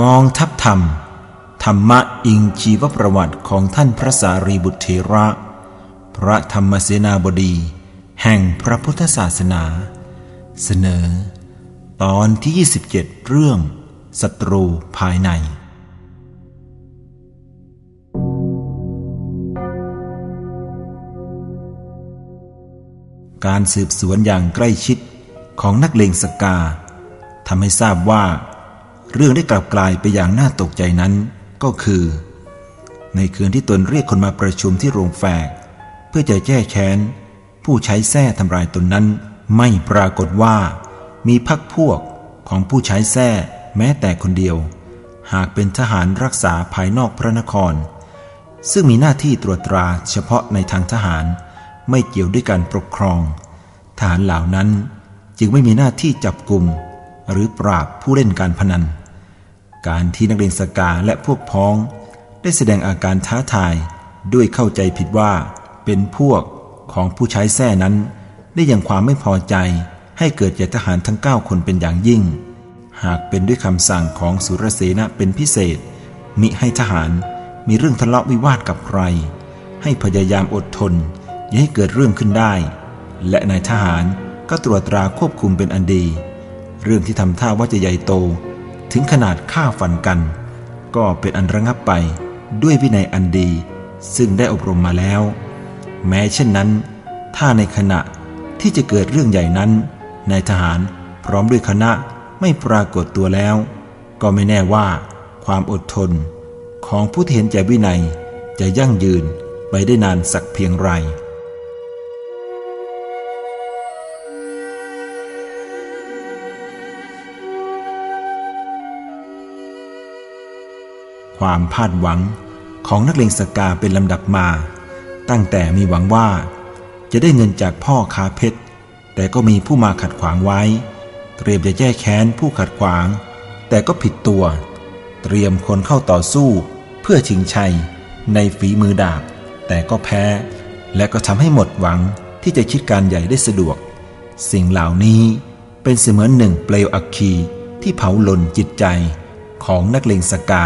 กองทัพธรรม ธรรมะอิงชีวประวัติของท่านพระสารีบุตรเถระ พระธรรมเสนาบดี แห่งพระพุทธศาสนา เสนอ ตอนที่ 27 เรื่องศัตรูภายใน การสืบสวนอย่างใกล้ชิดของนักเลงสกาทำให้ทราบว่า เรื่องได้กลับกลายไปอย่างน่าตกใจนั้น ก็คือ ในคืนที่ตนเรียกคนมาประชุมที่โรงแฝก เพื่อจะแก้แค้น ผู้ใช้แส้ทำลายตนนั้น ไม่ปรากฏว่า มีพักพวกของผู้ใช้แส้แม้แต่คนเดียว หากเป็นทหารรักษาภายนอกพระนคร ซึ่งมีหน้าที่ตรวจตราเฉพาะในทางทหาร ไม่เกี่ยวด้วยการปกครอง ทหารเหล่านั้นจึงไม่มีหน้าที่จับกลุ่มหรือปราบผู้เล่นการพนัน การที่นักเรียนสกาและพวกพ้อง ได้แสดงอาการท้าทายด้วยเข้าใจผิดว่า เป็นพวกของผู้ใช้แส้นั้น ได้ยังความไม่พอใจให้เกิดแก่ทหารทั้ง 9 คนเป็นอย่างยิ่ง หากเป็นด้วยคำสั่งของสุรเสนะเป็นพิเศษ มิให้ทหารมีเรื่องทะเลาะวิวาทกับใคร ให้พยายามอดทน อย่าให้เกิดเรื่องขึ้นได้ และนายทหารก็ตรวจตราควบคุมเป็นอันดี เรื่องที่ทำท่าว่าจะใหญ่โต ถึงขนาดฆ่าฟันกัน ก็เป็นอันระงับไปด้วยวินัยอันดี ซึ่งได้อบรมมาแล้ว แม้เช่นนั้น ถ้าในขณะที่จะเกิดเรื่องใหญ่นั้นนายทหารพร้อมด้วยคณะไม่ปรากฏตัวแล้ว ก็ไม่แน่ว่า ความอดทนของผู้ที่เห็นใจวินัยจะยั่งยืนไปได้นานสักเพียงไร ความพาดหวังของนักเลงสกาเป็นลำดับมา ตั้งแต่มีหวังว่า จะได้เงินจากพ่อคาเพชร แต่ก็มีผู้มาขัดขวางไว้ เตรียมจะแก้แค้นผู้ขัดขวาง แต่ก็ผิดตัว เตรียมคนเข้าต่อสู้ เพื่อชิงชัย ในฝีมือดาบ แต่ก็แพ้ และก็ทำให้หมดหวังที่จะคิดการใหญ่ได้สะดวก สิ่งเหล่านี้เป็นเสมือนหนึ่งเปลวอัคคีที่เผาลนจิตใจของนักเลงสกา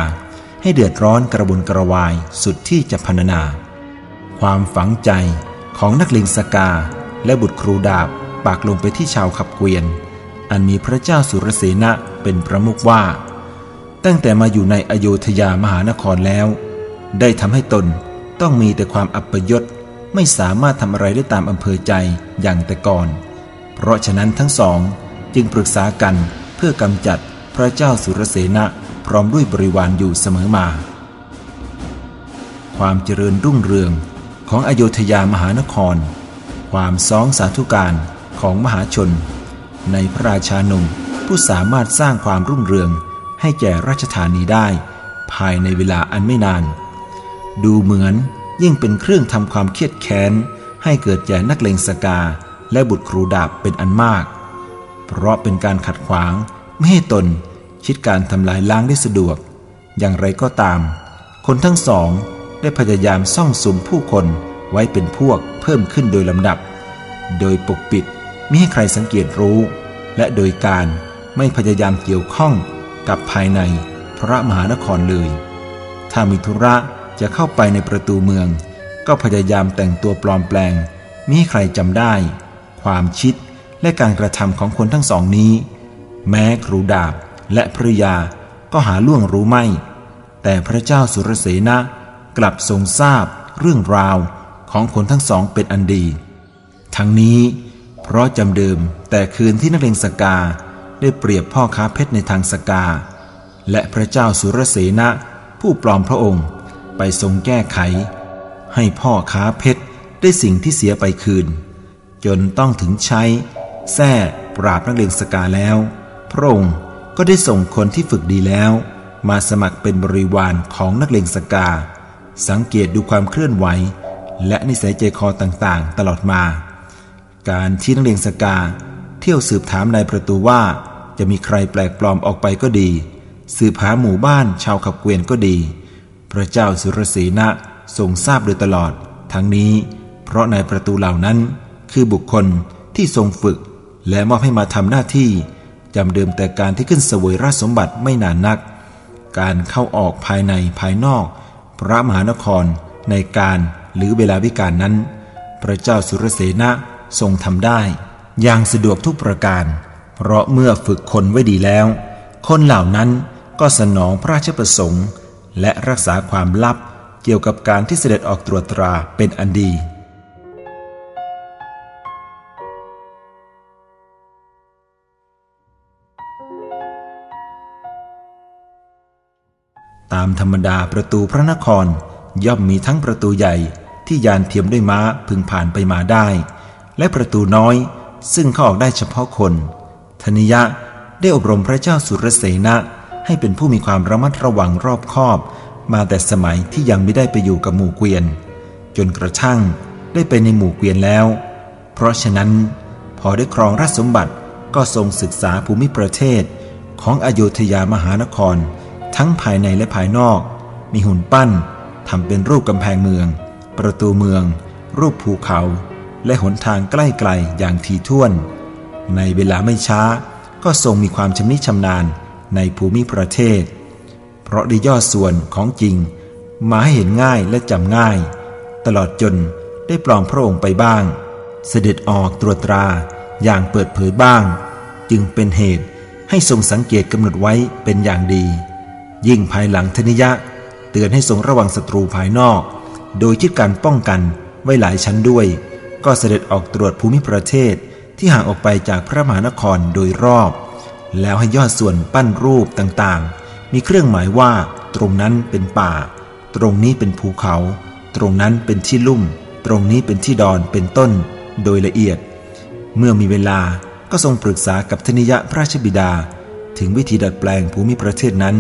ให้เดือดร้อนกระบุนกระวายสุดที่จะพรรณนา ความฝังใจของนักเลงสกาและบุตรครูดาบปากลงไปที่ชาวขับเกวียน อันมีพระเจ้าสุรเสนะเป็นประมุขว่า ตั้งแต่มาอยู่ในอโยธยามหานครแล้ว ได้ทำให้ตนต้องมีแต่ความอัปยศไม่สามารถทำอะไรได้ตามอำเภอใจอย่างแต่ก่อน เพราะฉะนั้นทั้งสองจึงปรึกษากันเพื่อกำจัดพระเจ้าสุรเสนะ พร้อมด้วยบริวารอยู่เสมอมา ความเจริญรุ่งเรืองของอโยธยามหานคร ความสองสาธุการของมหาชน ในพระราชานุมผู้สามารถสร้างความรุ่งเรืองให้แก่ราชธานีได้ ภายในเวลาอันไม่นาน ดูเหมือนยิ่งเป็นเครื่องทำความเครียดแค้น ให้เกิดแก่นักเลงสกาและบุตรครูดาบเป็นอันมาก เพราะเป็นการขัดขวางไม่ให้ตน คิดการทำลายล้างได้สะดวก อย่างไรก็ตาม คนทั้งสองได้พยายามซ่องสุมผู้คนไว้เป็นพวกเพิ่มขึ้นโดยลำดับ โดยปกปิดไม่ให้ใครสังเกตรู้ และโดยการไม่พยายามเกี่ยวข้องกับภายในพระมหานครเลย ถ้ามีธุระจะเข้าไปในประตูเมือง ก็พยายามแต่งตัวปลอมแปลงมิให้ใครจำได้ ความชิดและการกระทำของคนทั้งสองนี้ แม้ครูดาบ และภรยาก็หาล่วงรู้ไม่ แต่พระเจ้าสุรเสนะกลับทรงทราบเรื่องราวของคนทั้งสองเป็นอันดี ทั้งนี้ เพราะจำเดิมแต่คืนที่นักเลงสกาได้เปรียบพ่อค้าเพชรในทางสกา และพระเจ้าสุรเสนะผู้ปลอมพระองค์ไปทรงแก้ไข ให้พ่อค้าเพชรได้สิ่งที่เสียไปคืน จนต้องถึงใช้แส้ปราบนักเลงสกาแล้ว พระองค์ ก็ได้ส่งคนที่ฝึกดีแล้ว มาสมัครเป็นบริวารของนักเลงสกา สังเกตดูความเคลื่อนไหว และนิสัยใจคอต่างๆ ตลอดมา การที่นักเลงสกา เที่ยวสืบถามในประตูว่า จะมีใครแปลกปลอมออกไปก็ดี สืบหาหมู่บ้านชาวขับเกวียนก็ดี พระเจ้าสุรสีนะทรงทราบโดยตลอด ทั้งนี้ เพราะในประตูเหล่านั้นคือบุคคลที่ทรงฝึกและมอบให้มาทำหน้าที่ จำเดิมแต่การที่ขึ้นเสวยราชสมบัติไม่นานนัก การเข้าออกภายในภายนอก พระมหานครในการหรือเวลาวิการนั้น พระเจ้าสุรเสนะทรงทำได้ อย่างสะดวกทุกประการ เพราะเมื่อฝึกคนไว้ดีแล้ว คนเหล่านั้นก็สนองพระราชประสงค์ และรักษาความลับเกี่ยวกับการที่เสด็จออกตรวจตราเป็นอันดี ตามธรรมดาประตูพระนคร ย่อมมีทั้งประตูใหญ่ที่ยานเทียมด้วยม้าพึงผ่านไปมาได้ และประตูน้อยซึ่งเข้าออกได้เฉพาะคน ธนิยะได้อบรมพระเจ้าสุรเสนะให้เป็นผู้มีความระมัดระวังรอบคอบ มาแต่สมัยที่ยังไม่ได้ไปอยู่กับหมู่เกวียน จนกระทั่งได้ไปในหมู่เกวียนแล้ว เพราะฉะนั้นพอได้ครองราชสมบัติก็ทรงศึกษาภูมิประเทศของอโยธยามหานคร ทั้งภายในและภายนอก มีหุ่นปั้นทำเป็นรูปกำแพงเมือง ประตูเมือง รูปภูเขา และหนทางใกล้ไกลอย่างทีท่วน ในเวลาไม่ช้าก็ทรงมีความชำนิชำนาญในภูมิประเทศ เพราะได้ย่อส่วนของจริง มาให้เห็นง่ายและจำง่าย ตลอดจนได้ปลอมพระองค์ไปบ้าง เสด็จออกตรวจตราอย่างเปิดเผยบ้าง จึงเป็นเหตุให้ทรงสังเกตกำหนดไว้เป็นอย่างดี ยิ่งภายหลังธนิยะ เตือนให้ทรงระวังศัตรูภายนอก โดยคิดการป้องกันไว้หลายชั้นด้วย ก็เสด็จออกตรวจภูมิประเทศที่ห่างออกไปจากพระมหานครโดยรอบ แล้วให้ยอดส่วนปั้นรูปต่างๆ มีเครื่องหมายว่าตรงนั้นเป็นป่า ตรงนี้เป็นภูเขา ตรงนั้นเป็นที่ลุ่ม ตรงนี้เป็นที่ดอนเป็นต้น โดยละเอียด เมื่อมีเวลาก็ทรงปรึกษากับธนิยะพระราชบิดา ถึงวิธีดัดแปลงภูมิประเทศนั้น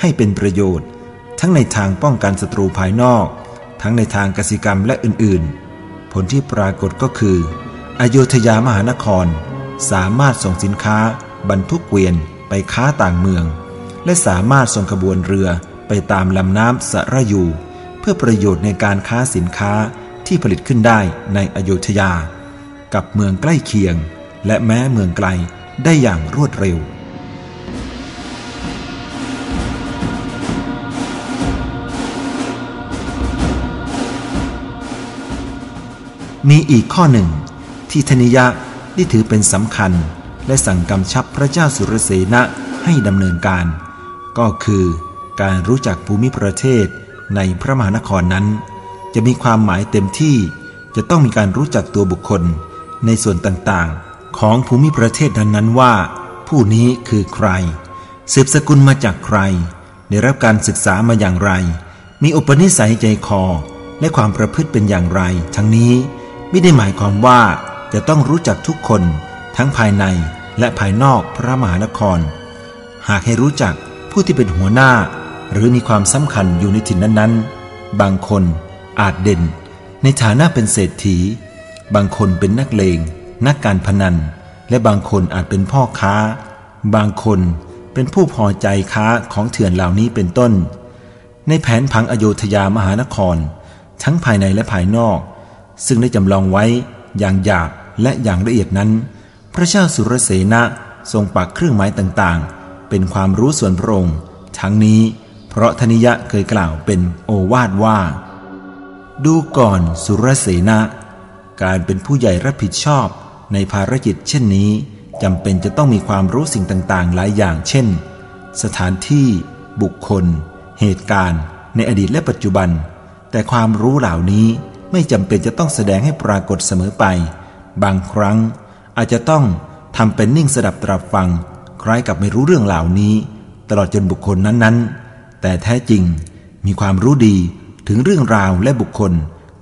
ให้เป็นประโยชน์ ทั้งในทางป้องกันศัตรูภายนอก ทั้งในทางกสิกรรมและอื่นๆ ผลที่ปรากฏก็คืออโยธยามหานคร สามารถส่งสินค้า บรรทุกเกวียนไปค้าต่างเมือง และสามารถส่งขบวนเรือไปตามลำน้ำสระยู เพื่อประโยชน์ในการค้าสินค้าที่ผลิตขึ้นได้ในอโยธยา กับเมืองใกล้เคียง และแม้เมืองไกลได้อย่างรวดเร็ว มีอีกข้อหนึ่ง ที่ธนิยะได้ถือเป็นสำคัญ และสั่งกำชับพระเจ้าสุรเสนะให้ดำเนินการ ก็คือการรู้จักภูมิประเทศในพระมหานครนั้น จะมีความหมายเต็มที่จะต้องมีการรู้จักตัวบุคคลในส่วนต่างๆ ของภูมิประเทศนั้นๆว่า ผู้นี้คือใครสืบสกุลมาจากใคร ได้รับการศึกษามาอย่างไร มีอุปนิสัยใจคอ และความประพฤติเป็นอย่างไร ทั้งนี้ ไม่ได้หมายความว่าจะต้องรู้จักทุกคนทั้งภายในและภายนอกพระมหานคร หากให้รู้จักผู้ที่เป็นหัวหน้า หรือมีความสำคัญอยู่ในถิ่นนั้นๆ บางคนอาจเด่น ในฐานะเป็นเศรษฐี บางคนเป็นนักเลง นักการพนัน และบางคนอาจเป็นพ่อค้า บางคนเป็นผู้พอใจค้าของเถื่อนเหล่านี้เป็นต้น ในแผนผังอโยธยามหานคร ทั้งภายในและภายนอก ซึ่งได้จำลองไว้อย่างหยาบและอย่างละเอียดนั้น พระเจ้าสุรเสนะทรงปักเครื่องหมายต่างๆ เป็นความรู้ส่วนพระองค์ ทั้งนี้เพราะธนิยะเคยกล่าวเป็นโอวาทว่า ดูก่อนสุรเสนะการเป็นผู้ใหญ่รับผิดชอบในภารกิจเช่นนี้จำเป็นจะต้องมีความรู้สิ่งต่างๆ หลายอย่าง เช่น สถานที่ บุคคล เหตุการณ์ ในอดีตและปัจจุบัน แต่ความรู้เหล่านี้ ไม่จำเป็นจะต้องแสดงให้ปรากฏเสมอไป บางครั้ง อาจจะต้องทำเป็นนิ่งสดับตรับฟัง คล้ายกับไม่รู้เรื่องเหล่านี้ ตลอดจนบุคคลนั้นๆ แต่แท้จริงมีความรู้ดีถึงเรื่องราวและบุคคล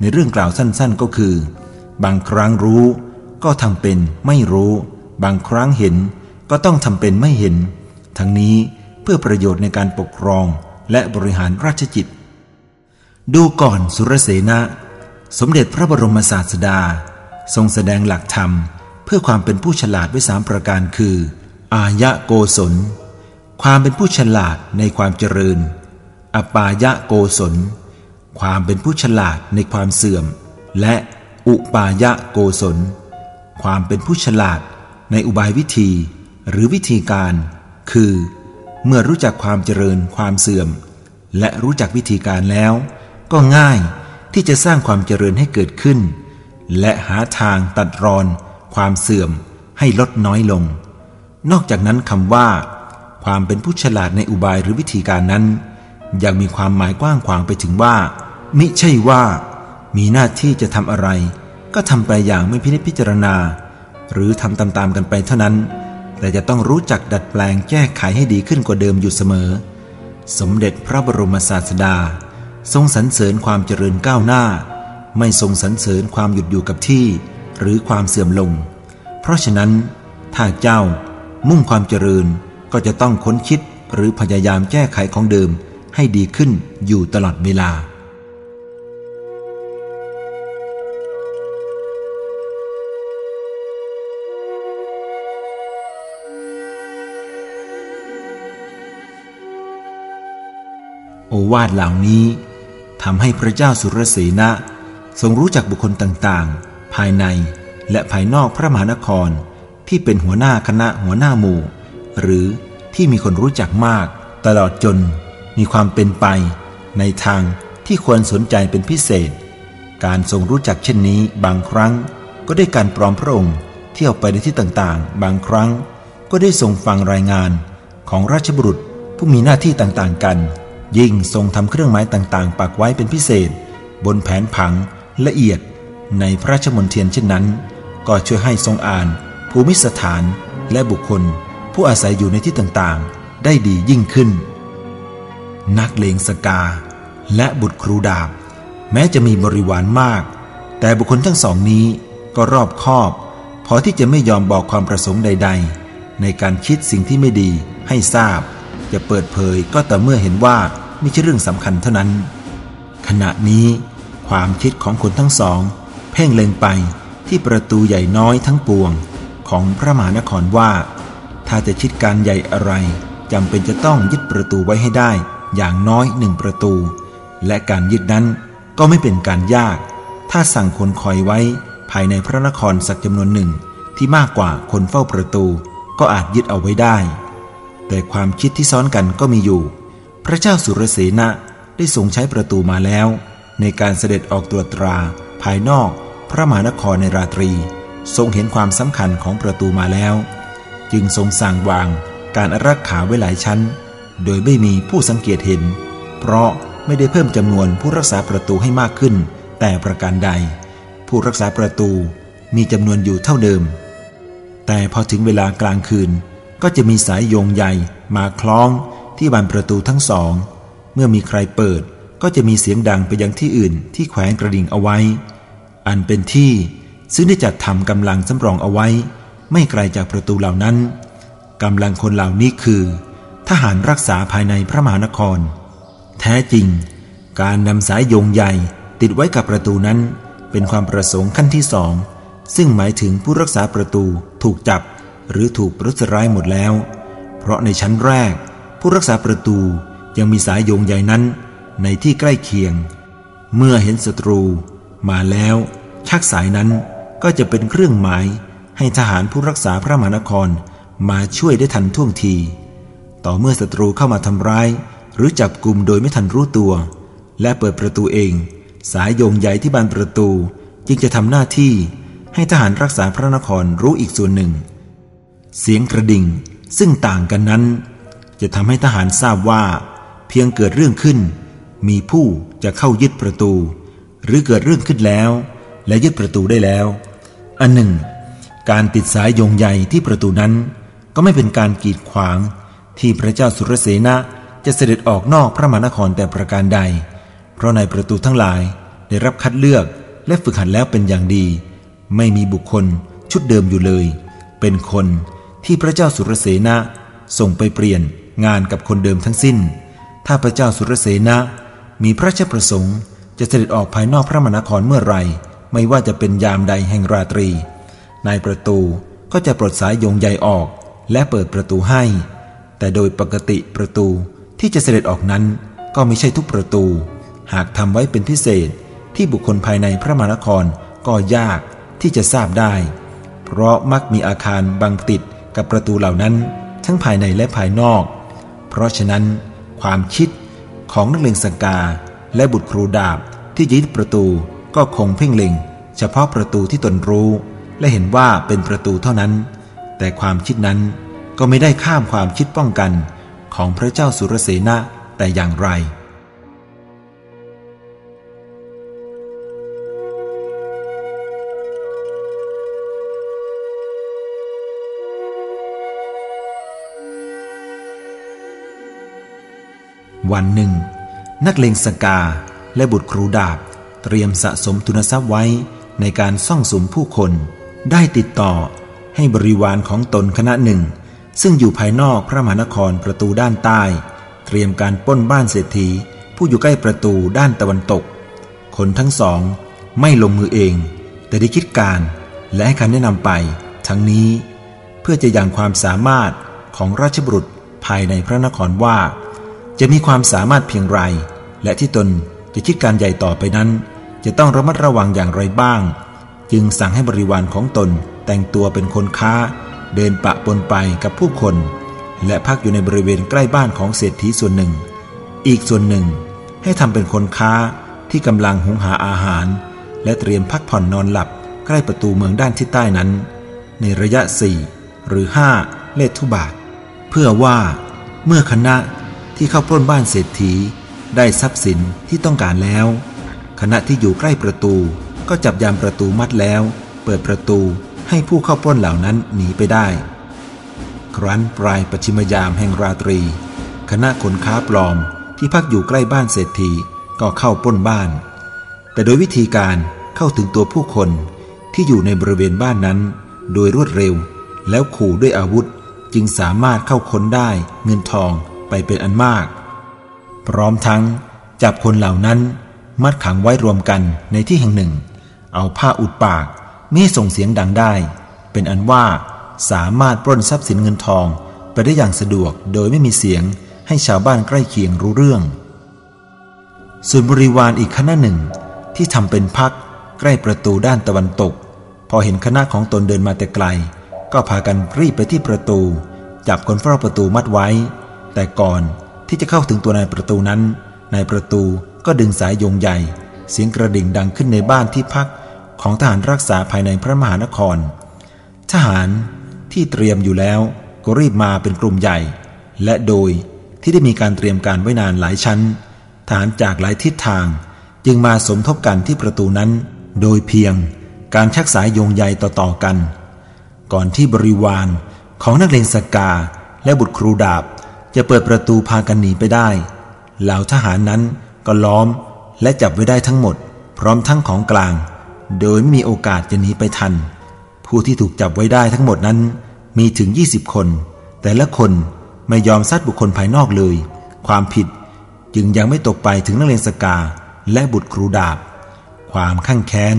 ในเรื่องกล่าวสั้นๆก็คือ บางครั้งรู้ ก็ทำเป็นไม่รู้ บางครั้งเห็นก็ต้องทำเป็นไม่เห็น ทั้งนี้เพื่อประโยชน์ในการปกครองและบริหารราชจิต ดูก่อนสุรเสนะ สมเด็จพระบรมศาสดา ทรงแสดงหลักธรรม เพื่อความเป็นผู้ฉลาดไว้สามประการคือ อายะโกศล ความเป็นผู้ฉลาดในความเจริญ อปายะโกศล ความเป็นผู้ฉลาดในความเสื่อม และอุปายะโกศล ความเป็นผู้ฉลาดในอุบายวิธี หรือวิธีการ คือ เมื่อรู้จักความเจริญความเสื่อม และรู้จักวิธีการแล้ว ก็ง่าย ที่จะสร้างความเจริญให้เกิดขึ้น และหาทางตัดรอน ความเสื่อมให้ลดน้อยลง นอกจากนั้นคำว่า ความเป็นผู้ฉลาดในอุบายหรือวิธีการนั้น ยังมีความหมายกว้างขวางไปถึงว่า มิใช่ว่า มีหน้าที่จะทำอะไร ก็ทำไปอย่างไม่พินิจพิจารณา หรือทำตามๆกันไปเท่านั้น แต่จะต้องรู้จักดัดแปลงแก้ไขให้ดีขึ้นกว่าเดิมอยู่เสมอ สมเด็จพระบรมศาสดา ทรงสรรเสริญความเจริญก้าวหน้า ไม่ทรงสรรเสริญความหยุดอยู่กับที่ หรือความเสื่อมลง เพราะฉะนั้น ถ้าเจ้ามุ่งความเจริญก็จะต้องค้นคิดหรือพยายามแก้ไขของเดิมให้ดีขึ้นอยู่ตลอดเวลา โอวาทเหล่านี้ ทำให้พระเจ้าสุรเสนะทรงรู้จักบุคคลต่างๆ ภายในและภายนอกพระมหานคร ที่เป็นหัวหน้าคณะหัวหน้าหมู่ หรือที่มีคนรู้จักมาก ตลอดจนมีความเป็นไป ในทางที่ควรสนใจเป็นพิเศษ การทรงรู้จักเช่นนี้บางครั้ง ก็ได้การปลอมพระองค์เที่ยวไปในที่ต่างๆ บางครั้ง ก็ได้ทรงฟังรายงานของราชบุรุษผู้มีหน้าที่ต่างๆกัน ยิ่งทรงทำเครื่องหมายต่างๆ ปักไว้เป็นพิเศษ บนแผนผังละเอียดในพระราชมนเทียนเช่นนั้น ก็ช่วยให้ทรงอ่าน ภูมิสถานและบุคคล ผู้อาศัยอยู่ในที่ต่างๆ ได้ดียิ่งขึ้น นักเลงสกา และบุตรครูดาบ แม้จะมีบริวารมาก แต่บุคคลทั้งสองนี้ก็รอบคอบพอที่จะไม่ยอมบอกความประสงค์ใด ๆ ในการคิดสิ่งที่ไม่ดีให้ทราบ จะเปิดเผยก็แต่เมื่อเห็นว่าไม่ใช่เรื่องสำคัญเท่านั้น ขณะนี้ความคิดของคนทั้งสอง เพ่งเล็งไปที่ประตูใหญ่น้อยทั้งปวงของพระมหานครว่า ถ้าจะคิดการใหญ่อะไรจำเป็นจะต้องยึดประตูไว้ให้ได้อย่างน้อยหนึ่งประตู และการยึดนั้นก็ไม่เป็นการยาก ถ้าสั่งคนคอยไว้ภายในพระนครสักจำนวนหนึ่งที่มากกว่าคนเฝ้าประตูก็อาจยึดเอาไว้ได้ แต่ความคิดที่ซ้อนกันก็มีอยู่ พระเจ้าสุรเสนะได้ทรงใช้ประตูมาแล้ว ในการเสด็จออกตรวจตรา ภายนอกพระมหานครในราตรี ทรงเห็นความสำคัญของประตูมาแล้ว จึงทรงสั่งวางการอารักขาไว้หลายชั้น โดยไม่มีผู้สังเกตเห็น เพราะไม่ได้เพิ่มจำนวนผู้รักษาประตูให้มากขึ้น แต่ประการใด ผู้รักษาประตูมีจำนวนอยู่เท่าเดิม แต่พอถึงเวลากลางคืน ก็จะมีสายโยงใยมาคล้องที่บานประตูทั้งสอง เมื่อมีใครเปิดก็จะมีเสียงดังไปยังที่อื่นที่แขวนกระดิ่งเอาไว้ อันเป็นที่ซึ่งได้จัดทำกำลังสำรองเอาไว้ ไม่ไกลจากประตูเหล่านั้นกำลังคนเหล่านี้คือ ทหารรักษาภายในพระมหานคร แท้จริง การนำสายโยงใยติดไว้กับประตูนั้น เป็นความประสงค์ขั้นที่สองซึ่งหมายถึงผู้รักษาประตูถูกจับ หรือถูกประทุษร้ายหมดแล้ว เพราะในชั้นแรก ผู้รักษาประตูยังมีสายโยงใยนั้นในที่ใกล้เคียง เมื่อเห็นศัตรูมาแล้ว ชักสายนั้นก็จะเป็นเครื่องหมายให้ทหารผู้รักษาพระมหานครมาช่วยได้ทันท่วงที ต่อเมื่อศัตรูเข้ามาทำร้าย หรือจับกลุ่มโดยไม่ทันรู้ตัว และเปิดประตูเอง สายโยงใหญ่ที่บานประตูจึงจะทำหน้าที่ให้ทหารรักษาพระนครรู้อีกส่วนหนึ่ง เสียงกระดิ่งซึ่งต่างกันนั้น จะทำให้ทหารทราบว่า เพียงเกิดเรื่องขึ้น มีผู้จะเข้ายึดประตู หรือเกิดเรื่องขึ้นแล้ว และยึดประตูได้แล้ว อันหนึ่ง การติดสายโยงใยที่ประตูนั้น ก็ไม่เป็นการกีดขวางที่พระเจ้าสุรเสนะจะเสด็จออกนอกพระมหานครแต่ประการใด เพราะในประตูทั้งหลายได้รับคัดเลือกและฝึกหัดแล้วเป็นอย่างดี ไม่มีบุคคลชุดเดิมอยู่เลย เป็นคน ที่พระเจ้าสุรเสนะส่งไปเปลี่ยนงานกับคนเดิมทั้งสิ้น ถ้าพระเจ้าสุรเสนะมีพระราชประสงค์จะเสด็จออกภายนอกพระมณฑลเมื่อไรไม่ว่าจะเป็นยามใดแห่งราตรี นายประตูก็จะปลดสายยงใยออกและเปิดประตูให้ แต่โดยปกติประตูที่จะเสด็จออกนั้น ก็ไม่ใช่ทุกประตู หากทำไว้เป็นพิเศษที่บุคคลภายในพระมหานครก็ยากที่จะทราบได้ เพราะมักมีอาคารบังติด กับประตูเหล่านั้นทั้งภายในและภายนอก เพราะฉะนั้น ความคิดของนักเลงสกาและบุตรครูดาบที่ยึดประตูก็คงเพ่งเล็ง เฉพาะประตูที่ตนรู้ และเห็นว่าเป็นประตูเท่านั้น แต่ความคิดนั้นก็ไม่ได้ข้ามความคิดป้องกันของพระเจ้าสุรเสนะแต่อย่างไร วันหนึ่ง นักเลงสกาและบุตรครูดาบ เตรียมสะสมทุนทรัพย์ไว้ในการซ่องสมผู้คน ได้ติดต่อให้บริวารของตนคณะหนึ่ง ซึ่งอยู่ภายนอกพระมหานครประตูด้านใต้ เตรียมการป้นบ้านเศรษฐี ผู้อยู่ใกล้ประตูด้านตะวันตก คนทั้งสองไม่ลงมือเอง แต่ได้คิดการและให้คำแนะนำไป ทั้งนี้ เพื่อจะยังความสามารถของราชบุตรภายในพระนครว่า จะมีความสามารถเพียงไร และที่ตนจะคิดการใหญ่ต่อไปนั้น จะต้องระมัดระวังอย่างไรบ้าง จึงสั่งให้บริวารของตนแต่งตัวเป็นคนค้า เดินปะปนไปกับผู้คน และพักอยู่ในบริเวณใกล้บ้านของเศรษฐีส่วนหนึ่ง อีกส่วนหนึ่ง ให้ทำเป็นคนค้าที่กำลังหุงหาอาหาร และเตรียมพักผ่อนนอนหลับใกล้ประตูเมืองด้านทิศใต้นั้น ในระยะสี่หรือห้าเลททุบาท เพื่อว่าเมื่อคณะ ที่เข้าปล้นบ้านเศรษฐี ได้ทรัพย์สินที่ต้องการแล้ว ขณะที่อยู่ใกล้ประตูก็จับยามประตูมัดแล้ว เปิดประตูให้ผู้เข้าปล้นเหล่านั้นหนีไปได้ ครั้นปลายปชิมยามแห่งราตรี คณะคนค้าปลอมที่พักอยู่ใกล้บ้านเศรษฐีก็เข้าปล้นบ้าน แต่โดยวิธีการเข้าถึงตัวผู้คนที่อยู่ในบริเวณบ้านนั้น โดยรวดเร็ว แล้วขู่ด้วยอาวุธจึงสามารถเข้าค้นได้เงินทอง ไปเป็นอันมาก พร้อมทั้งจับคนเหล่านั้นมัดขังไว้รวมกันในที่แห่งหนึ่ง เอาผ้าอุดปากไม่ส่งเสียงดังได้ เป็นอันว่าสามารถปล้นทรัพย์สินเงินทองไปได้อย่างสะดวกโดยไม่มีเสียงให้ชาวบ้านใกล้เคียงรู้เรื่อง ส่วนบริวารอีกคณะหนึ่งที่ทำเป็นพักใกล้ประตูด้านตะวันตก พอเห็นคณะของตนเดินมาแต่ไกล ก็พากันรีบไปที่ประตู จับคนเฝ้าประตูมัดไว้ แต่ก่อนที่จะเข้าถึงตัวนายประตูนั้น นายประตูก็ดึงสายโยงใหญ่ เสียงกระดิ่งดังขึ้นในบ้านที่พักของทหารรักษาภายในพระมหานคร ทหารที่เตรียมอยู่แล้วก็รีบมาเป็นกลุ่มใหญ่ และโดยที่ได้มีการเตรียมการไว้นานหลายชั้น ทหารจากหลายทิศทาง จึงมาสมทบกันที่ประตูนั้น โดยเพียงการชักสายโยงใยต่อๆกัน ก่อนที่บริวารของนักเลงสกาและบุตรครูดาบ จะเปิดประตูพากันหนีไปได้เหล่าทหารนั้นก็ล้อมและจับไว้ได้ทั้งหมด พร้อมทั้งของกลาง โดยไม่มีโอกาสจะหนีไปทัน ผู้ที่ถูกจับไว้ได้ทั้งหมดนั้น มีถึง 20 คน แต่ละคนไม่ยอมซัดบุคคลภายนอกเลย ความผิดจึงยังไม่ตกไปถึงนักเรียนสกาและบุตรครูดาบ ความข้างแค้น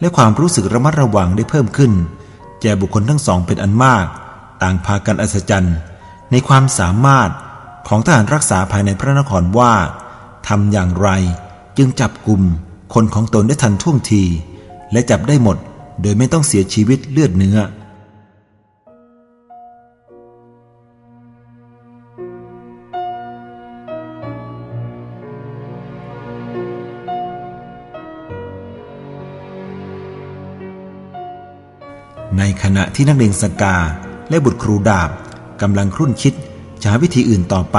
และความรู้สึกระมัดระวังได้เพิ่มขึ้น แก่บุคคลทั้งสองเป็นอันมาก ต่างพากันอัศจรรย์ ในความสามารถของทหารรักษาภายในพระนครว่าทำอย่างไรจึงจับกลุ่มคนของตนได้ทันท่วงที และจับได้หมดโดยไม่ต้องเสียชีวิตเลือดเนื้อ ในขณะที่นักเรียนสกาและบุตรครูดาบ กำลังครุ่นคิดจะหาวิธีอื่นต่อไป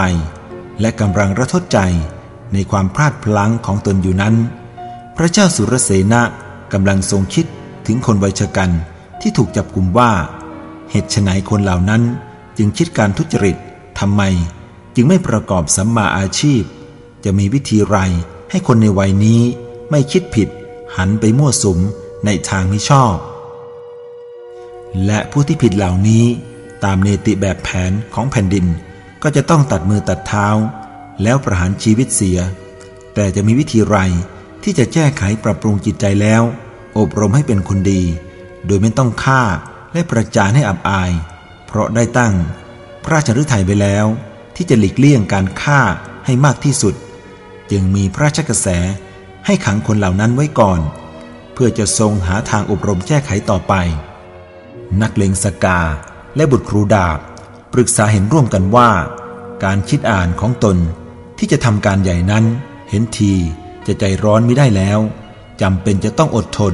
และกำลังระทดใจในความพลาดพลั้งของตนอยู่นั้น พระเจ้าสุรเสนะกำลังทรงคิดถึงคนวัยชกันที่ถูกจับกลุ่มว่า เหตุไฉนคนเหล่านั้นจึงคิดการทุจริตทำไม จึงไม่ประกอบสัมมาอาชีพ จะมีวิธีไรให้คนในวัยนี้ไม่คิดผิด หันไปมั่วสุมในทางมิชอบ และผู้ที่ผิดเหล่านี้ ตามเนติแบบแผนของแผ่นดิน ก็จะต้องตัดมือตัดเท้า แล้วประหารชีวิตเสีย แต่จะมีวิธีไรที่จะแก้ไขปรับปรุงจิตใจแล้ว อบรมให้เป็นคนดี โดยไม่ต้องฆ่าและประจานให้อับอาย เพราะได้ตั้ง พระราชฤทัยไปแล้ว ที่จะหลีกเลี่ยงการฆ่าให้มากที่สุด จึงมีพระราชกระแสให้ขังคนเหล่านั้นไว้ก่อน เพื่อจะทรงหาทางอบรมแก้ไขต่อไป นักเลงสกา และบุตรครูดาบ ปรึกษาเห็นร่วมกันว่า การคิดอ่านของตนที่จะทำการใหญ่นั้น เห็นทีจะใจร้อนไม่ได้แล้วจำเป็นจะต้องอดทน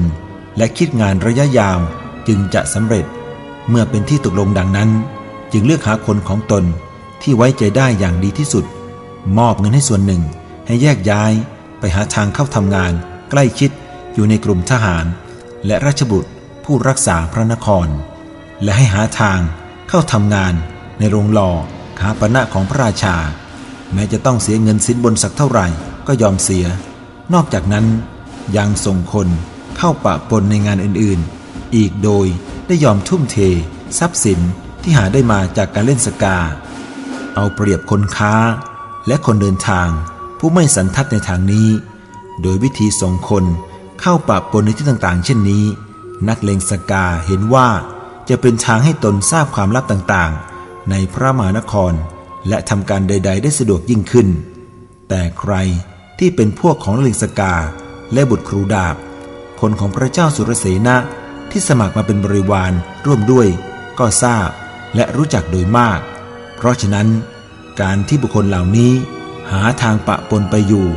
และคิดงานระยะยาวจึงจะสำเร็จ เมื่อเป็นที่ตกลงดังนั้น จึงเลือกหาคนของตนที่ไว้ใจได้อย่างดีที่สุด มอบเงินให้ส่วนหนึ่ง ให้แยกย้ายไปหาทางเข้าทำงาน ใกล้ชิดอยู่ในกลุ่มทหาร และราชบุตรผู้รักษาพระนคร และให้หาทางเข้าทำงานในโรงหล่อขาปณะของพระราชา แม้จะต้องเสียเงินสินบนสักเท่าไหร่ก็ยอมเสีย นอกจากนั้นยังส่งคนเข้าปะปนในงานอื่นๆ อีกโดยได้ยอมทุ่มเท ทรัพย์สินที่หาได้มาจากการเล่นสกา เอาเปรียบคนค้า และคนเดินทางผู้ไม่สันทัดในทางนี้ โดยวิธีส่งคนเข้าปะปนในที่ต่างๆ เช่นนี้ นักเลงสกาเห็นว่า จะเป็นทางให้ตนทราบความลับต่างๆ ในพระมหานคร และทำการใด ๆ ได้สะดวกยิ่งขึ้น แต่ใครที่เป็นพวกของนักเลงสกาและบุตรครูดาบ คนของพระเจ้าสุรเสนะที่สมัครมาเป็นบริวารร่วมด้วย ก็ทราบและรู้จักโดยมาก เพราะฉะนั้น การที่บุคคลเหล่านี้ หาทางปะปนไปอยู่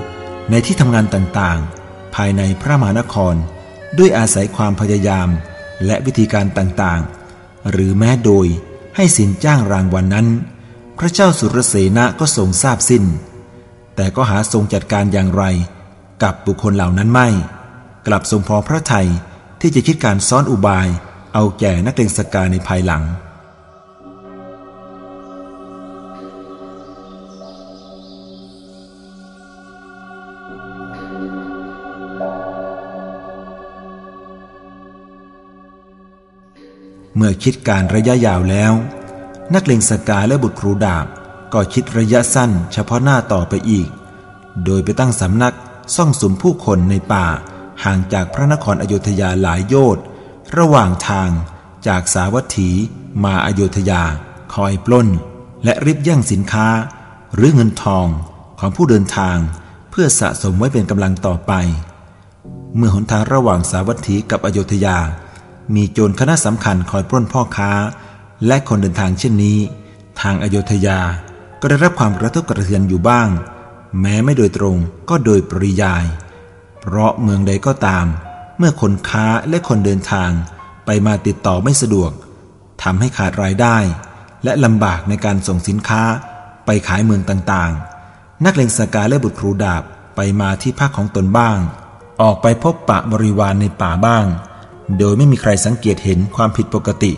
ในที่ทำงานต่างๆ ภายในพระมหานคร ด้วยอาศัยความพยายามและวิธีการต่างๆ หรือแม้โดยให้สินจ้างรางวัลนนั้น พระเจ้าสุรเสนะก็ทรงทราบสิ้น แต่ก็หาทรงจัดการอย่างไร กับบุคคลเหล่านั้นไม่ กลับทรงพอพระทัยที่จะคิดการซ้อนอุบาย เอาแก่นักเลงสกาในภายหลัง เมื่อคิดการระยะยาวแล้ว นักเลงสกาและบุตรครูดาบก็คิดระยะสั้นเฉพาะหน้าต่อไปอีก โดยไปตั้งสำนักซ่องสุมผู้คนในป่า ห่างจากพระนครอโยธยาหลายโยชน์ระหว่างทางจากสาวัตถีมาอโยธยา คอยปล้น และริบย่งสินค้า หรือเงินทองของผู้เดินทางเพื่อสะสมไว้เป็นกำลังต่อไป เมื่อหนทางระหว่างสาวัตถีกับอโยธยา มีโจรคณะสำคัญคอยปล้นพ่อค้า และคนเดินทางเช่นนี้ ทางอโยธยาก็ได้รับความกระทบกระเทือนอยู่บ้าง แม้ไม่โดยตรงก็โดยปริยาย เพราะเมืองใดก็ตาม เมื่อคนค้าและคนเดินทาง ไปมาติดต่อไม่สะดวกทำให้ขาดรายได้ และลำบากในการส่งสินค้าไปขายเมืองต่างๆ นักเลงสกาและบุตรครูดาบไปมาที่พักของตนบ้าง ออกไปพบปะบริวารในป่าบ้าง โดยไม่มีใครสังเกตเห็นความผิดปกติ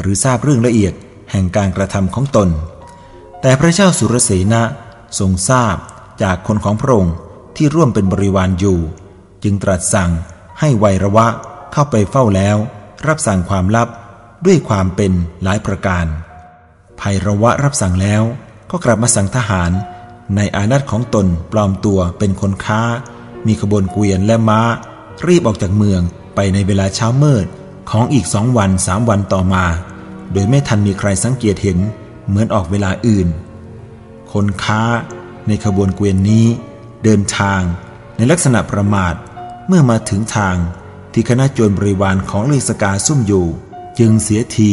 หรือทราบเรื่องละเอียดแห่งการกระทำของตน แต่พระเจ้าสุรเสนะทรงทราบจากคนของพระองค์ที่ร่วมเป็นบริวารอยู่ จึงตรัสสั่งให้ไวระวะเข้าไปเฝ้าแล้ว รับสั่งความลับด้วยความเป็นหลายประการภัยระวะรับสั่งแล้วก็กลับมาสั่งทหาร ในอาณาจของตนปลอมตัวเป็นคนค้า มีขบวนเกวียนและม้า รีบออกจากเมือง ไปในเวลาเช้ามืดของอีกสองวันสามวันต่อมา โดยไม่ทันมีใครสังเกตเห็นเหมือนออกเวลาอื่น คนค้าในขบวนเกวียนนี้ เดินทางในลักษณะประมาทเมื่อมาถึงทางที่คณะโจรบริวารของเลสกาซุ่มอยู่ จึงเสียที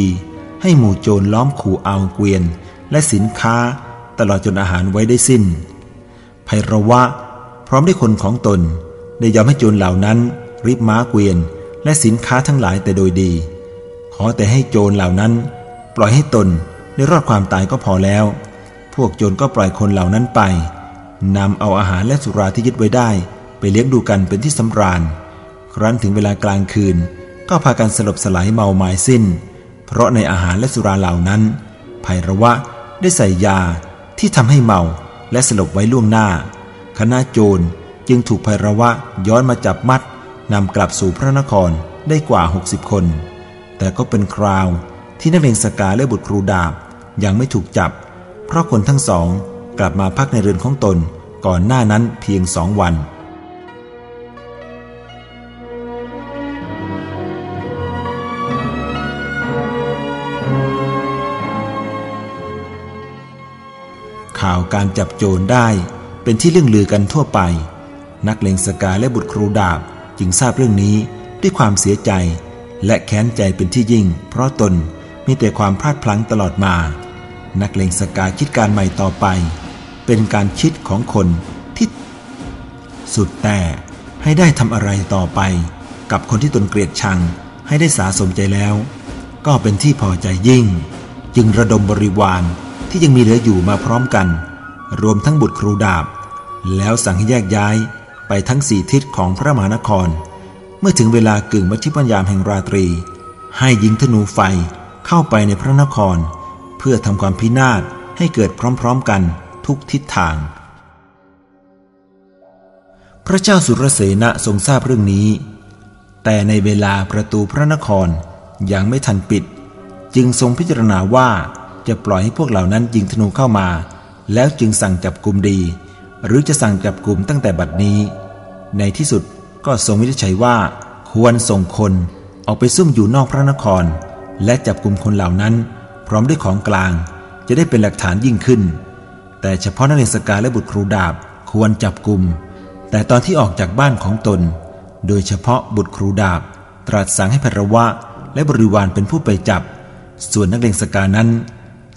ให้หมู่โจรล้อมขู่เอาเกวียน และสินค้าตลอดจนอาหารไว้ได้สิ้นไพระวะ พร้อมด้วยคนของตน ได้ยอมให้โจรเหล่านั้น ริบม้าเกวียน และสินค้าทั้งหลายแต่โดยดี ขอแต่ให้โจรเหล่านั้น ปล่อยให้ตนได้รอดความตายก็พอแล้ว พวกโจรก็ปล่อยคนเหล่านั้นไปนำเอาอาหารและสุราที่ยึดไว้ได้ ไปเลี้ยงดูกันเป็นที่สำราญ ครั้นถึงเวลากลางคืน ก็พากันสลบสลายเมาหมายสิ้น เพราะในอาหารและสุราเหล่านั้นไพระวะได้ใส่ยาที่ทำให้เมาและสลบไว้ล่วงหน้า คณะโจรจึงถูกไพระวะย้อนมาจับมัด นำกลับสู่พระนครได้กว่า 60 คน แต่ก็เป็นคราวที่นักเลงสกาและบุตรครูดาบยังไม่ถูกจับ เพราะคนทั้งสองกลับมาพักในเรือนของตนก่อนหน้านั้นเพียงสองวันข่าวการจับโจรได้เป็นที่เรื่องลือกันทั่วไป นักเลงสกาและบุตรครูดาบ จึงทราบเรื่องนี้ด้วยความเสียใจ และแค้นใจเป็นที่ยิ่ง เพราะตนมีแต่ความพลาดพลั้งตลอดมา นักเลงสกาคิดการใหม่ต่อไป เป็นการคิดของคนที่สุดแต่ให้ได้ทำอะไรต่อไป กับคนที่ตนเกลียดชังให้ได้สาสมใจแล้ว ก็เป็นที่พอใจยิ่ง จึงระดมบริวารที่ยังมีเหลืออยู่มาพร้อมกัน รวมทั้งบุตรครูดาบ แล้วสั่งให้แยกย้าย ไปทั้งสี่ทิศของพระมหานคร เมื่อถึงเวลากึ่งมัชิปัญามแห่งราตรี ให้ยิงธนูไฟเข้าไปในพระนคร เพื่อทำความพินาศให้เกิดพร้อมๆกันทุกทิศทาง พระเจ้าสุรเสนะทรงทราบเรื่องนี้ แต่ในเวลาประตูพระนครยังไม่ทันปิด จึงทรงพิจารณาว่าจะปล่อยให้พวกเหล่านั้นยิงธนูเข้ามา แล้วจึงสั่งจับกลุ่มดี หรือจะสั่งจับกลุ่มตั้งแต่บัดนี้ ในที่สุดก็ทรงวินิจฉัยว่า ควรส่งคนออกไปซุ่มอยู่นอกพระนคร และจับกลุ่มคนเหล่านั้น พร้อมด้วยของกลาง จะได้เป็นหลักฐานยิ่งขึ้น แต่เฉพาะนักเรียนสกาและบุตรครูดาบควรจับกลุ่ม แต่ตอนที่ออกจากบ้านของตน โดยเฉพาะบุตรครูดาบ ตรัสสั่งให้พระวะและบริวารเป็นผู้ไปจับ ส่วนนักเลงสกานั้น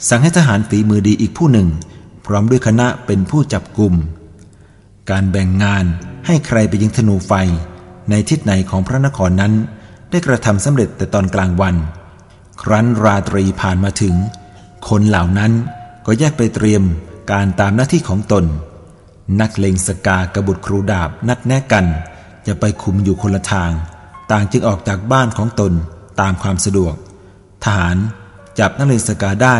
สั่งให้ทหารฝีมือดีอีกผู้หนึ่ง พร้อมด้วยคณะเป็นผู้จับกลุ่ม การแบ่งงานให้ใครไปยิงธนูไฟ ในทิศไหนของพระนครนั้น ได้กระทำสำเร็จแต่ตอนกลางวัน ครั้นราตรีผ่านมาถึง คนเหล่านั้นก็แยกไปเตรียมการตามหน้าที่ของตน นักเลงสกากระบุตรครูดาบนัดแนะกัน จะไปคุมอยู่คนละทาง ต่างจึงออกจากบ้านของตนตามความสะดวก ทหารจับนักเลงสกาได้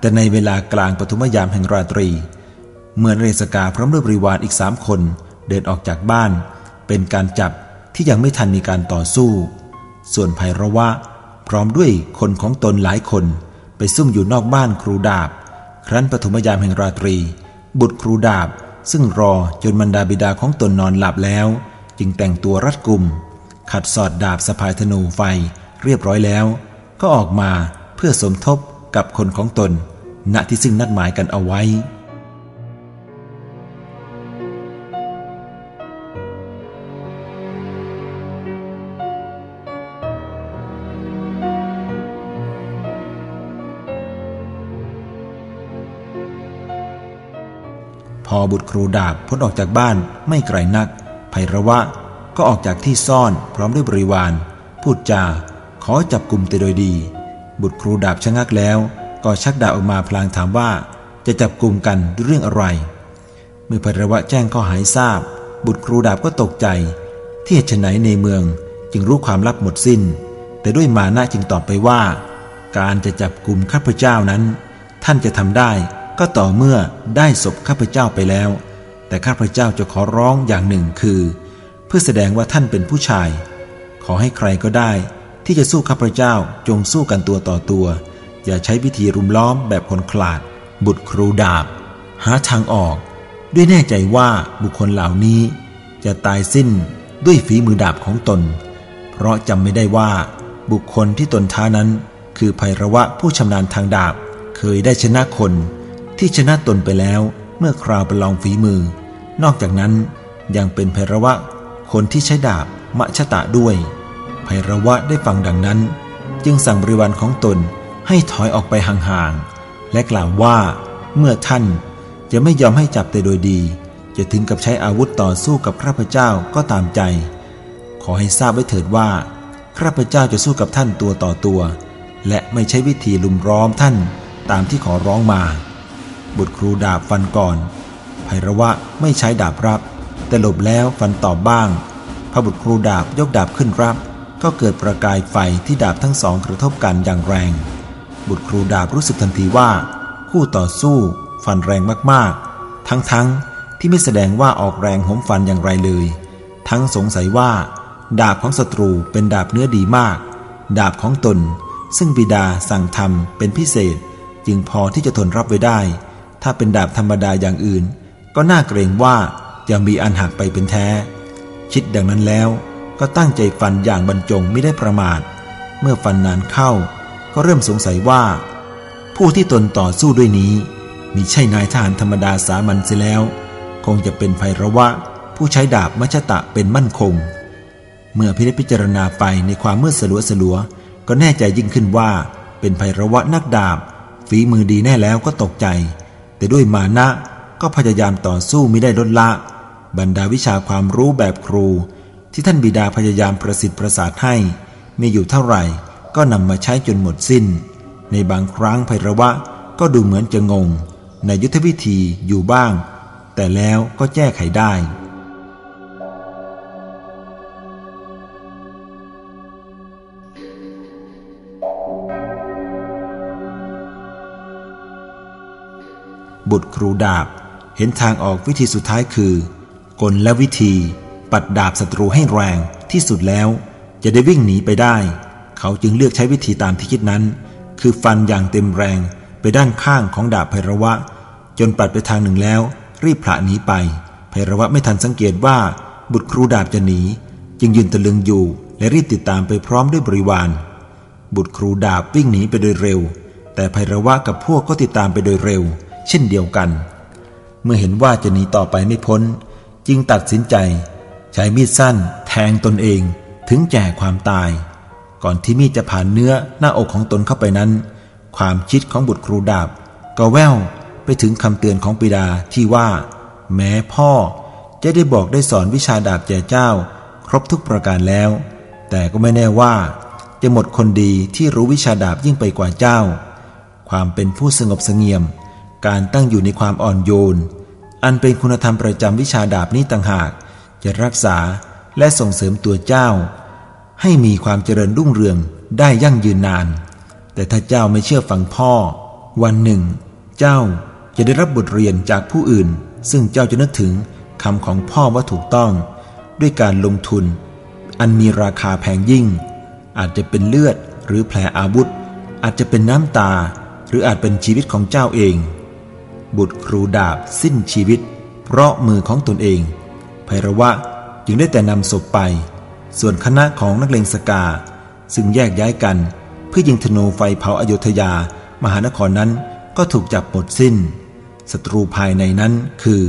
แต่ในเวลากลางปฐมยามแห่งราตรี เมื่อนเลงสกาพร้อมด้วยบริวารอีกสามคนเดินออกจากบ้าน เป็นการจับที่ยังไม่ทันมีการต่อสู้ ส่วนไพระวะ พร้อมด้วยคนของตนหลายคน ไปซุ่มอยู่นอกบ้านครูดาบ ครั้นปฐมยามแห่งราตรี บุตรครูดาบ ซึ่งรอจนบรรดาบิดาของตนนอนหลับแล้ว จึงแต่งตัวรัดกุม ขัดสอดดาบสะพายธนูไฟเรียบร้อยแล้ว ก็ออกมาเพื่อสมทบกับคนของตน ณที่ซึ่งนัดหมายกันเอาไว้ บุตรครูดาบพ้นออกจากบ้านไม่ไกลนักไพระวะก็ออกจากที่ซ่อนพร้อมด้วยบริวาร พูดจา ขอจับกลุ่มแต่โดยดี บุตรครูดาบชะงักแล้ว ก็ชักดาบออกมาพลางถามว่า จะจับกลุ่มกันด้วยเรื่องอะไร เมื่อไพระวะแจ้งข้อหายทราบ บุตรครูดาบก็ตกใจ ที่เหตุไหนในเมืองจึงรู้ความลับหมดสิน้น แต่ด้วยมานะจึงตอบไปว่า การจะจับกลุ่มข้าพเจ้านั้น ท่านจะทำได้ ก็ต่อเมื่อได้ศพข้าพเจ้าไปแล้ว แต่ข้าพเจ้าจะขอร้องอย่างหนึ่งคือ เพื่อแสดงว่าท่านเป็นผู้ชาย ขอให้ใครก็ได้ ที่จะสู้ข้าพเจ้าจงสู้กันตัวต่อตัว อย่าใช้วิธีรุมล้อมแบบคนขลาด บุตรครูดาบ หาทางออก ด้วยแน่ใจว่าบุคคลเหล่านี้ จะตายสิ้นด้วยฝีมือดาบของตน เพราะจำไม่ได้ว่า บุคคลที่ตนท้านั้น คือไพระวะผู้ชำนาญทางดาบเคยได้ชนะคน ที่ชนะตนไปแล้วเมื่อคราวประลองฝีมือ นอกจากนั้นยังเป็นไพรวะคนที่ใช้ดาบมะชะตะด้วยไพรวะได้ฟังดังนั้น จึงสั่งบริวารของตนให้ถอยออกไปห่างๆและกล่าวว่าเมื่อท่านจะไม่ยอมให้จับแต่โดยดี จะถึงกับใช้อาวุธต่อสู้กับข้าพเจ้าก็ตามใจ ขอให้ทราบไว้เถิดว่าข้าพเจ้าจะสู้กับท่านตัวต่อตัว และไม่ใช้วิธีลุมร้อมท่านตามที่ขอร้องมา บุตรครูดาบฟันก่อนไพระวะไม่ใช้ดาบรับ แต่หลบแล้วฟันตอบบ้าง พระบุตรครูดาบยกดาบขึ้นรับ ก็เกิดประกายไฟที่ดาบทั้งสองกระทบกันอย่างแรง บุตรครูดาบรู้สึกทันทีว่า คู่ต่อสู้ ฟันแรงมากๆ ทั้งๆทที่ไม่แสดงว่าออกแรงหมฟันอย่างไรเลย ทั้งสงสัยว่า ดาบของศัตรูเป็นดาบเนื้อดีมาก ดาบของตน ซึ่งบิดาสั่งทำเป็นพิเศษ จึงพอที่จะทนรับไว้ได้ ถ้าเป็นดาบธรรมดาอย่างอื่น ก็น่าเกรงว่าจะมีอันหักไปเป็นแท้ คิดดังนั้นแล้วก็ตั้งใจฟันอย่างบรรจงไม่ได้ประมาท เมื่อฟันนานเข้า ก็เริ่มสงสัยว่า ผู้ที่ตนต่อสู้ด้วยนี้ มีใช่นายทหารธรรมดาสามัญเสียแล้ว คงจะเป็นไพระวะ ผู้ใช้ดาบมัชตะเป็นมั่นคง เมื่อพิจารณาไปในความมืดสลัวสลัวก็แน่ใจยิ่งขึ้นว่า เป็นไพระวะนักดาบ ฝีมือดีแน่แล้วก็ตกใจ แต่ด้วยมานะก็พยายามต่อสู้ไม่ได้ลดละ บรรดาวิชาความรู้แบบครู ที่ท่านบิดาพยายามประสิทธิ์ประสาทให้ มีอยู่เท่าไหร่ ก็นำมาใช้จนหมดสิ้น ในบางครั้งไพระวะก็ดูเหมือนจะงง ในยุทธวิธีอยู่บ้าง แต่แล้วก็แก้ไขได้ บุตรครูดาบ เห็นทางออกวิธีสุดท้ายคือ กลและวิธี ปัดดาบศัตรูให้แรงที่สุดแล้ว จะได้วิ่งหนีไปได้ เขาจึงเลือกใช้วิธีตามที่คิดนั้น คือฟันอย่างเต็มแรงไปด้านข้างของดาบไพรวะ จนปัดไปทางหนึ่งแล้ว รีบผละหนีไปไพรวะไม่ทันสังเกตว่า บุตรครูดาบจะหนี จึงยืนตะลึงอยู่และรีบติดตามไปพร้อมด้วยบริวาร บุตรครูดาบวิ่งหนีไปโดยเร็ว แต่ไพรวะกับพวกก็ติดตามไปโดยเร็ว เช่นเดียวกัน เมื่อเห็นว่าจะหนีต่อไปไม่พ้น จึงตัดสินใจ ใช้มีดสั้น แทงตนเองถึงแก่ความตาย ก่อนที่มีดจะผ่านเนื้อหน้าอกของตนเข้าไปนั้น ความคิดของบุตรครูดาบ ก็แววไปถึงคำเตือนของปิดาที่ว่า แม้พ่อจะได้บอกได้สอนวิชาดาบแก่เจ้า ครบทุกประการแล้ว แต่ก็ไม่แน่ว่า จะหมดคนดีที่รู้วิชาดาบยิ่งไปกว่าเจ้า ความเป็นผู้สงบสงเงียม การตั้งอยู่ในความอ่อนโยน อันเป็นคุณธรรมประจำวิชาดาบนี้ต่างหาก จะรักษาและส่งเสริมตัวเจ้า ให้มีความเจริญรุ่งเรืองได้ยั่งยืนนาน แต่ถ้าเจ้าไม่เชื่อฟังพ่อ วันหนึ่ง เจ้าจะได้รับบทเรียนจากผู้อื่น ซึ่งเจ้าจะนึกถึงคำของพ่อว่าถูกต้อง ด้วยการลงทุน อันมีราคาแพงยิ่ง อาจจะเป็นเลือดหรือแผลอาวุธ อาจจะเป็นน้ำตา หรืออาจเป็นชีวิตของเจ้าเอง บุตรครูดาบสิ้นชีวิต เพราะมือของตนเองไพรวะจึงได้แต่นำศพไป ส่วนคณะของนักเลงสกา ซึ่งแยกย้ายกัน เพื่อยิงธนูไฟเผาอโยธยา มหานครนั้นก็ถูกจับหมดสิ้นศัตรูภายในนั้นคือ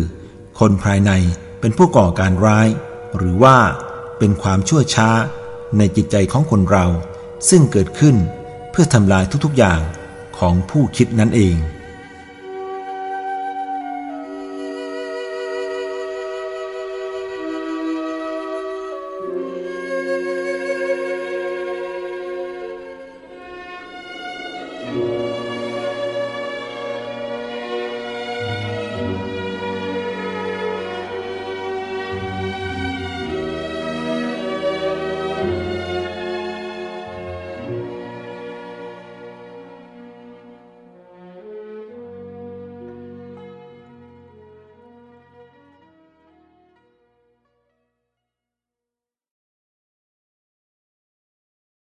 คนภายในเป็นผู้ก่อการร้าย หรือว่าเป็นความชั่วช้าในจิตใจของคนเรา ซึ่งเกิดขึ้นเพื่อทำลายทุกๆอย่างของผู้คิดนั่นเอง